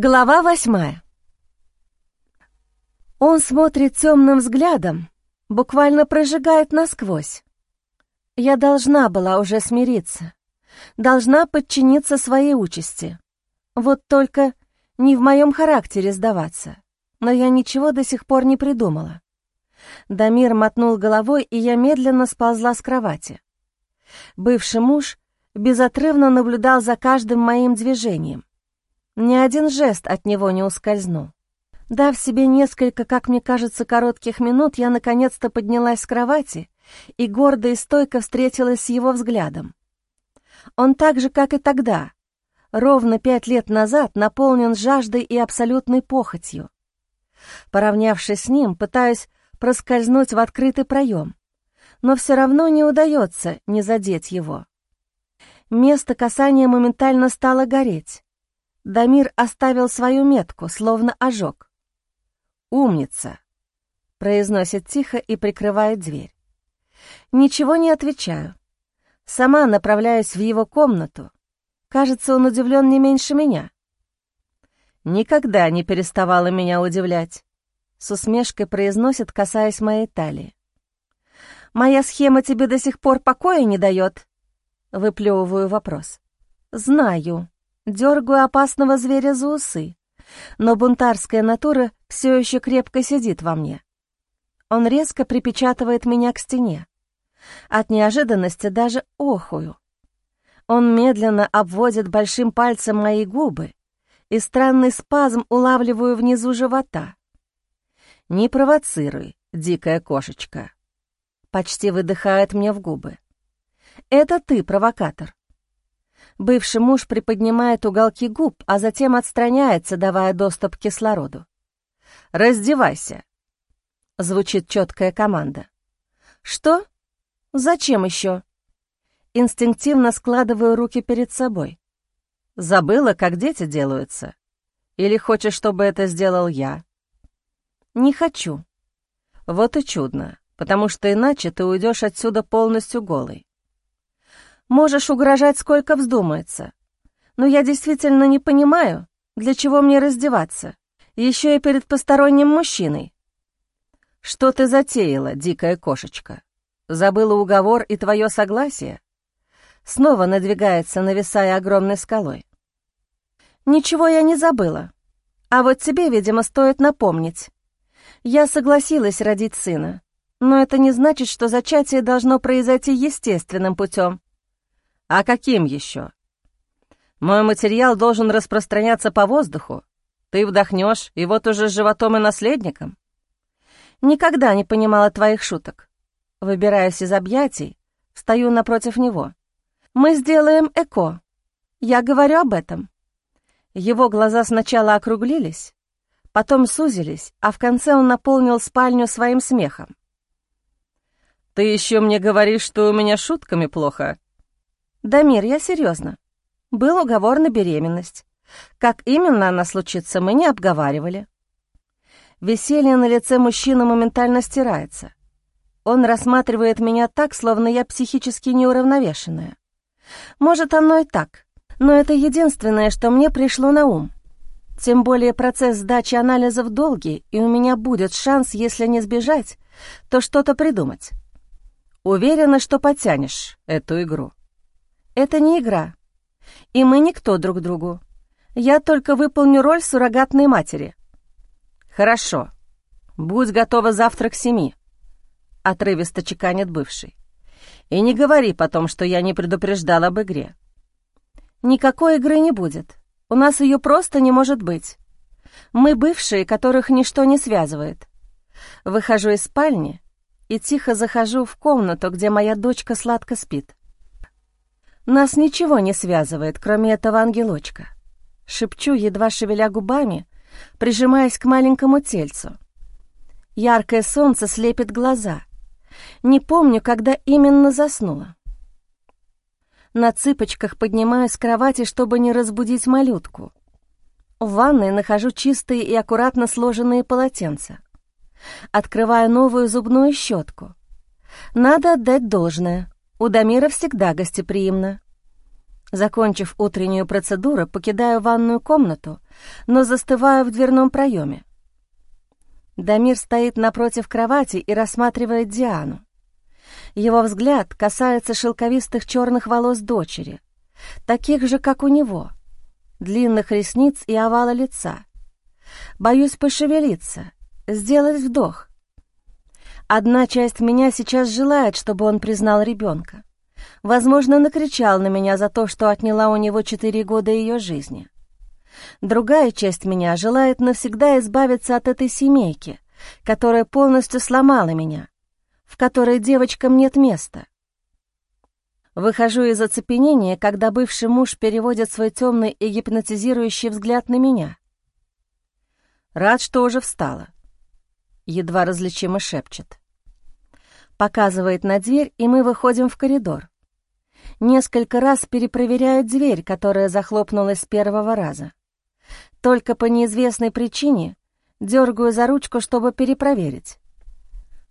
Глава восьмая. Он смотрит темным взглядом, буквально прожигает насквозь. Я должна была уже смириться, должна подчиниться своей участи. Вот только не в моем характере сдаваться, но я ничего до сих пор не придумала. Дамир мотнул головой, и я медленно сползла с кровати. Бывший муж безотрывно наблюдал за каждым моим движением. Ни один жест от него не ускользнул. Дав себе несколько, как мне кажется, коротких минут, я наконец-то поднялась с кровати и гордо и стойко встретилась с его взглядом. Он так же, как и тогда, ровно пять лет назад наполнен жаждой и абсолютной похотью. Поравнявшись с ним, пытаюсь проскользнуть в открытый проем, но все равно не удается не задеть его. Место касания моментально стало гореть. Дамир оставил свою метку, словно ожог. «Умница!» — произносит тихо и прикрывает дверь. Ничего не отвечаю. Сама направляюсь в его комнату. Кажется, он удивлен не меньше меня. «Никогда не переставала меня удивлять», — с усмешкой произносит, касаясь моей талии. «Моя схема тебе до сих пор покоя не дает?» Выплевываю вопрос. «Знаю», Дергаю опасного зверя за усы, но бунтарская натура все еще крепко сидит во мне. Он резко припечатывает меня к стене. От неожиданности даже охую. Он медленно обводит большим пальцем мои губы, и странный спазм улавливаю внизу живота. «Не провоцируй, дикая кошечка», — почти выдыхает мне в губы. «Это ты, провокатор. Бывший муж приподнимает уголки губ, а затем отстраняется, давая доступ к кислороду. «Раздевайся!» — звучит четкая команда. «Что? Зачем еще?» Инстинктивно складываю руки перед собой. «Забыла, как дети делаются? Или хочешь, чтобы это сделал я?» «Не хочу». «Вот и чудно, потому что иначе ты уйдешь отсюда полностью голый. Можешь угрожать, сколько вздумается. Но я действительно не понимаю, для чего мне раздеваться, еще и перед посторонним мужчиной. Что ты затеяла, дикая кошечка? Забыла уговор и твое согласие? Снова надвигается, нависая огромной скалой. Ничего я не забыла. А вот тебе, видимо, стоит напомнить. Я согласилась родить сына, но это не значит, что зачатие должно произойти естественным путем. А каким еще? Мой материал должен распространяться по воздуху. Ты вдохнешь, и вот уже животом и наследником. Никогда не понимала твоих шуток. Выбираясь из объятий, встаю напротив него. Мы сделаем эко. Я говорю об этом. Его глаза сначала округлились, потом сузились, а в конце он наполнил спальню своим смехом. «Ты еще мне говоришь, что у меня шутками плохо?» «Дамир, я серьезно. Был уговор на беременность. Как именно она случится, мы не обговаривали». Веселье на лице мужчины моментально стирается. Он рассматривает меня так, словно я психически неуравновешенная. Может, оно и так, но это единственное, что мне пришло на ум. Тем более процесс сдачи анализов долгий, и у меня будет шанс, если не сбежать, то что-то придумать. Уверена, что потянешь эту игру. Это не игра. И мы никто друг другу. Я только выполню роль суррогатной матери. Хорошо. Будь готова завтра к семи. Отрывисто чеканит бывший. И не говори потом, что я не предупреждал об игре. Никакой игры не будет. У нас ее просто не может быть. Мы бывшие, которых ничто не связывает. Выхожу из спальни и тихо захожу в комнату, где моя дочка сладко спит. Нас ничего не связывает, кроме этого ангелочка. Шепчу, едва шевеля губами, прижимаясь к маленькому тельцу. Яркое солнце слепит глаза. Не помню, когда именно заснула. На цыпочках поднимаюсь с кровати, чтобы не разбудить малютку. В ванной нахожу чистые и аккуратно сложенные полотенца. Открываю новую зубную щетку. Надо отдать должное. У Дамира всегда гостеприимно. Закончив утреннюю процедуру, покидаю ванную комнату, но застываю в дверном проеме. Дамир стоит напротив кровати и рассматривает Диану. Его взгляд касается шелковистых черных волос дочери, таких же, как у него, длинных ресниц и овала лица. Боюсь пошевелиться, сделать вдох. Одна часть меня сейчас желает, чтобы он признал ребенка. Возможно, накричал на меня за то, что отняла у него четыре года ее жизни. Другая часть меня желает навсегда избавиться от этой семейки, которая полностью сломала меня, в которой девочкам нет места. Выхожу из оцепенения, когда бывший муж переводит свой темный и гипнотизирующий взгляд на меня. Рад, что уже встала. Едва различимо шепчет. Показывает на дверь, и мы выходим в коридор. Несколько раз перепроверяю дверь, которая захлопнулась с первого раза. Только по неизвестной причине дергаю за ручку, чтобы перепроверить.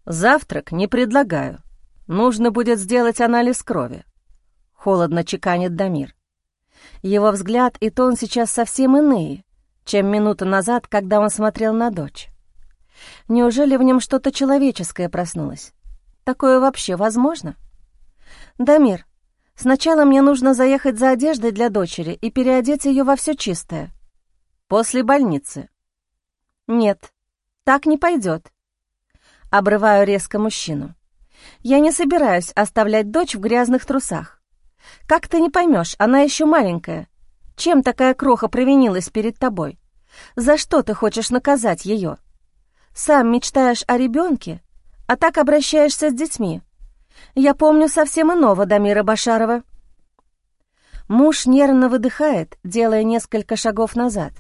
«Завтрак не предлагаю. Нужно будет сделать анализ крови», — холодно чеканит Дамир. Его взгляд и тон сейчас совсем иные, чем минуту назад, когда он смотрел на дочь. Неужели в нем что-то человеческое проснулось? Такое вообще возможно? «Дамир, сначала мне нужно заехать за одеждой для дочери и переодеть ее во все чистое. После больницы». «Нет, так не пойдет. Обрываю резко мужчину. «Я не собираюсь оставлять дочь в грязных трусах. Как ты не поймешь, она еще маленькая. Чем такая кроха провинилась перед тобой? За что ты хочешь наказать ее? Сам мечтаешь о ребенке, а так обращаешься с детьми. Я помню совсем иного Дамира Башарова». Муж нервно выдыхает, делая несколько шагов назад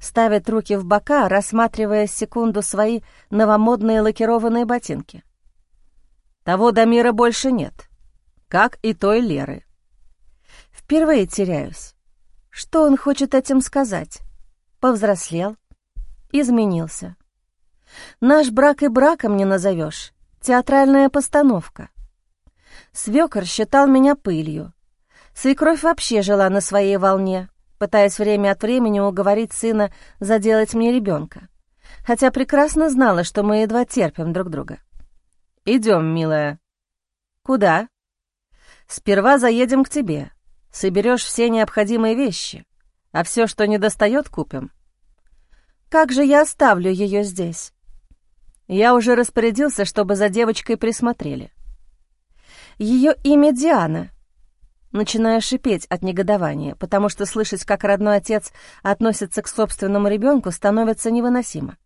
ставит руки в бока, рассматривая секунду свои новомодные лакированные ботинки. Того Дамира больше нет, как и той Леры. Впервые теряюсь. Что он хочет этим сказать? Повзрослел, изменился. Наш брак и браком не назовешь, театральная постановка. Свекор считал меня пылью. Свекровь вообще жила на своей волне, пытаясь время от времени уговорить сына заделать мне ребенка, хотя прекрасно знала, что мы едва терпим друг друга. «Идем, милая». «Куда?» «Сперва заедем к тебе. Соберешь все необходимые вещи, а все, что не достает, купим». «Как же я оставлю ее здесь?» Я уже распорядился, чтобы за девочкой присмотрели. Ее имя Диана — начиная шипеть от негодования, потому что слышать, как родной отец относится к собственному ребенку, становится невыносимо.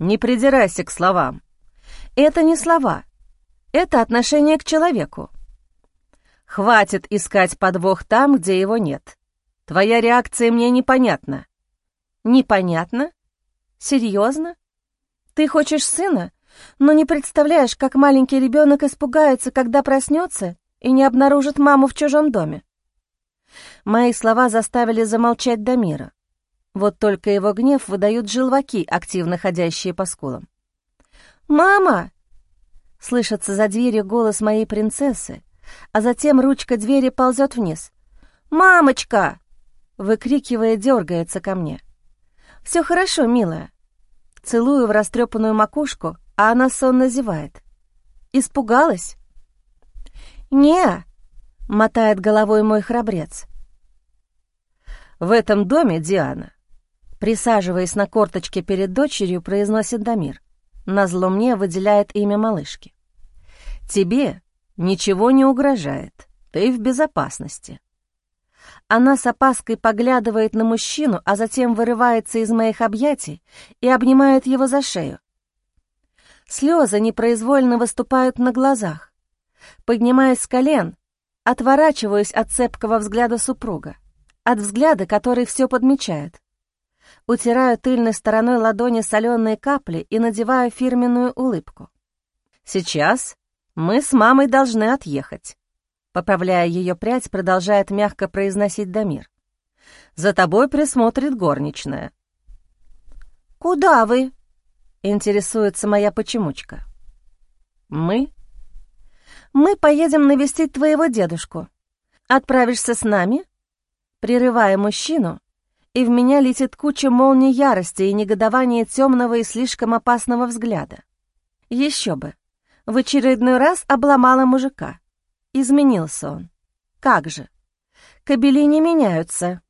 «Не придирайся к словам. Это не слова. Это отношение к человеку. Хватит искать подвох там, где его нет. Твоя реакция мне непонятна». «Непонятно? Серьезно? Ты хочешь сына, но не представляешь, как маленький ребенок испугается, когда проснется и не обнаружит маму в чужом доме. Мои слова заставили замолчать Дамира. Вот только его гнев выдают желваки, активно ходящие по скулам. «Мама!» — слышится за дверью голос моей принцессы, а затем ручка двери ползет вниз. «Мамочка!» — выкрикивая, дергается ко мне. «Все хорошо, милая». Целую в растрепанную макушку, а она сонно зевает. «Испугалась?» «Не!» — мотает головой мой храбрец. «В этом доме, Диана», присаживаясь на корточке перед дочерью, произносит Дамир. Назло мне выделяет имя малышки. «Тебе ничего не угрожает, ты в безопасности». Она с опаской поглядывает на мужчину, а затем вырывается из моих объятий и обнимает его за шею. Слезы непроизвольно выступают на глазах. Поднимаюсь с колен, отворачиваюсь от цепкого взгляда супруга, от взгляда, который все подмечает. Утираю тыльной стороной ладони соленые капли и надеваю фирменную улыбку. «Сейчас мы с мамой должны отъехать», поправляя ее прядь, продолжает мягко произносить Дамир. «За тобой присмотрит горничная». «Куда вы?» — интересуется моя почемучка. «Мы мы поедем навестить твоего дедушку. Отправишься с нами?» Прерывая мужчину, и в меня летит куча молний ярости и негодования темного и слишком опасного взгляда. Еще бы, в очередной раз обломала мужика. Изменился он. Как же? Кобели не меняются.